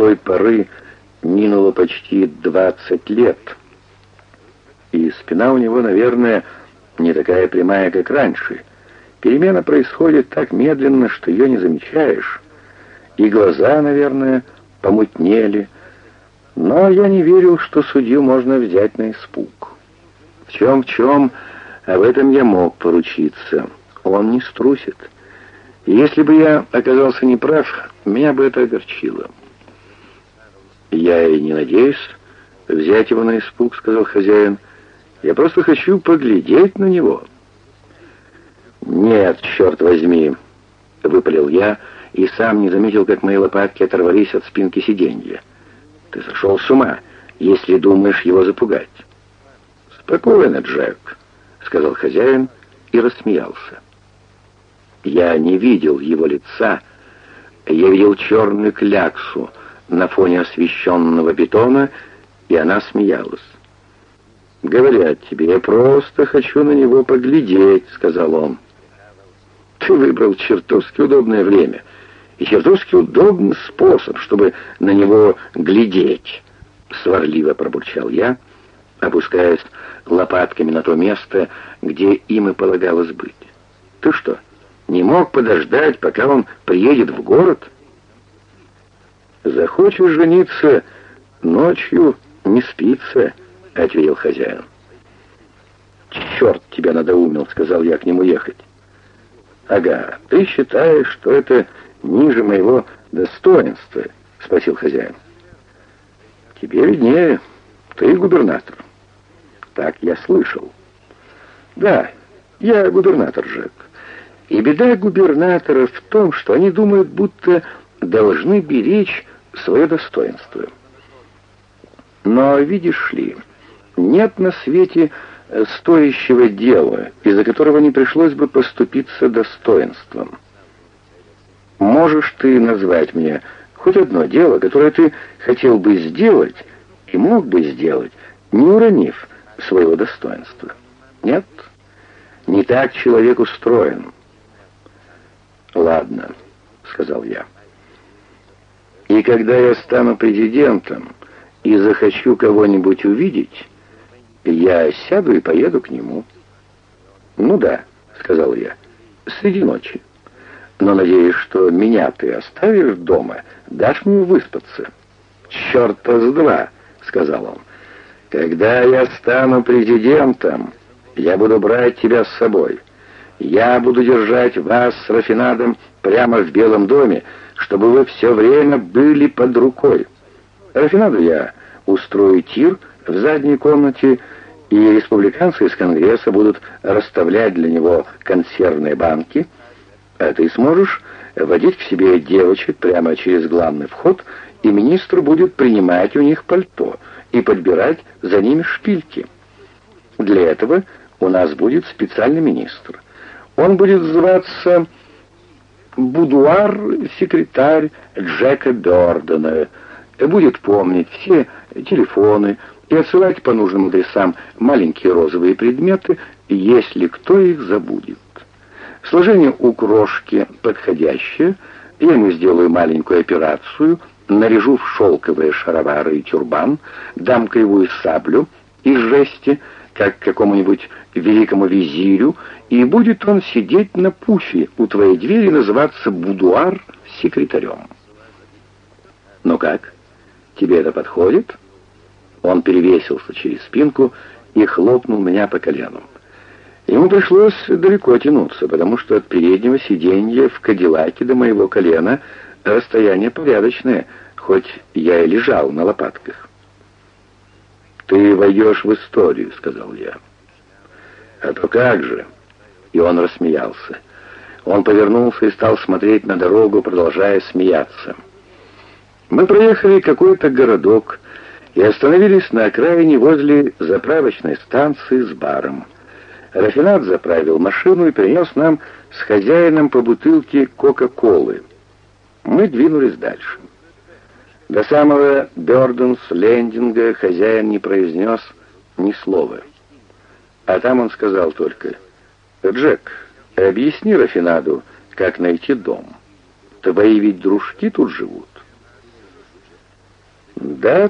той поры минуло почти двадцать лет. И спина у него, наверное, не такая прямая, как раньше. Перемена происходит так медленно, что ее не замечаешь. И глаза, наверное, помутнели. Но я не верил, что судью можно взять на испуг. В чем-в чем, а в этом я мог поручиться. Он не струсит. Если бы я оказался неправ, меня бы это огорчило. «Я и не надеюсь взять его на испуг», — сказал хозяин. «Я просто хочу поглядеть на него». «Нет, черт возьми!» — выпалил я, и сам не заметил, как мои лопатки оторвались от спинки сиденья. «Ты сошел с ума, если думаешь его запугать». «Спокойно, Джек», — сказал хозяин и рассмеялся. Я не видел его лица, я видел черную кляксу на фоне освещенного бетона, и она смеялась. «Говорят тебе, я просто хочу на него поглядеть», — сказал он. «Ты выбрал чертовски удобное время и чертовски удобный способ, чтобы на него глядеть», — сварливо пробурчал я, опускаясь лопатками на то место, где им и полагалось быть. «Ты что?» не мог подождать, пока он приедет в город? «Захочешь жениться, ночью не спится», — ответил хозяин. «Черт тебя надоумил», — сказал я к нему ехать. «Ага, ты считаешь, что это ниже моего достоинства?» — спросил хозяин. «Тебе виднее, ты губернатор». «Так я слышал». «Да, я губернатор, Жек». И беда губернаторов в том, что они думают, будто должны беречь свое достоинство. Но, видишь ли, нет на свете стоящего дела, из-за которого не пришлось бы поступиться достоинством. Можешь ты назвать мне хоть одно дело, которое ты хотел бы сделать и мог бы сделать, не уронив своего достоинства? Нет? Не так человек устроен. «Ладно», — сказал я. «И когда я стану президентом и захочу кого-нибудь увидеть, я сяду и поеду к нему». «Ну да», — сказал я, — «среди ночи. Но надеюсь, что меня ты оставишь дома, дашь мне выспаться». «Черта с два», — сказал он. «Когда я стану президентом, я буду брать тебя с собой». Я буду держать вас с Рафинадом прямо в Белом доме, чтобы вы все время были под рукой. Рафинаду я устрою тир в задней комнате, и республиканцы из Конгресса будут расставлять для него консервные банки, а ты сможешь водить к себе девочек прямо через главный вход, и министр будет принимать у них пальто и подбирать за ними шпильки. Для этого у нас будет специальный министр — он будет называться «Будуар-секретарь Джека Бёрдена». Будет помнить все телефоны и отсылать по нужным адресам маленькие розовые предметы, если кто их забудет. Сложение у крошки подходящее, я ему сделаю маленькую операцию, наряжу в шелковые шаровары и тюрбан, дам кривую саблю из жести, как какому-нибудь великому визирю, и будет он сидеть на пуфе у твоей двери и называться будуар секретарем. Ну как, тебе это подходит? Он перевесился через спинку и хлопнул меня по колену. Ему пришлось далеко тянуться, потому что от переднего сиденья в кадиллаке до моего колена расстояние порядочное, хоть я и лежал на лопатках. «Ты войдешь в историю», — сказал я. «А то как же?» И он рассмеялся. Он повернулся и стал смотреть на дорогу, продолжая смеяться. Мы проехали какой-то городок и остановились на окраине возле заправочной станции с баром. Рафинат заправил машину и принес нам с хозяином по бутылке Кока-Колы. Мы двинулись дальше. До самого Бёрденс-лендинга хозяин не произнес ни слова. А там он сказал только, «Джек, объясни Рафинаду, как найти дом. Твои ведь дружки тут живут». Да,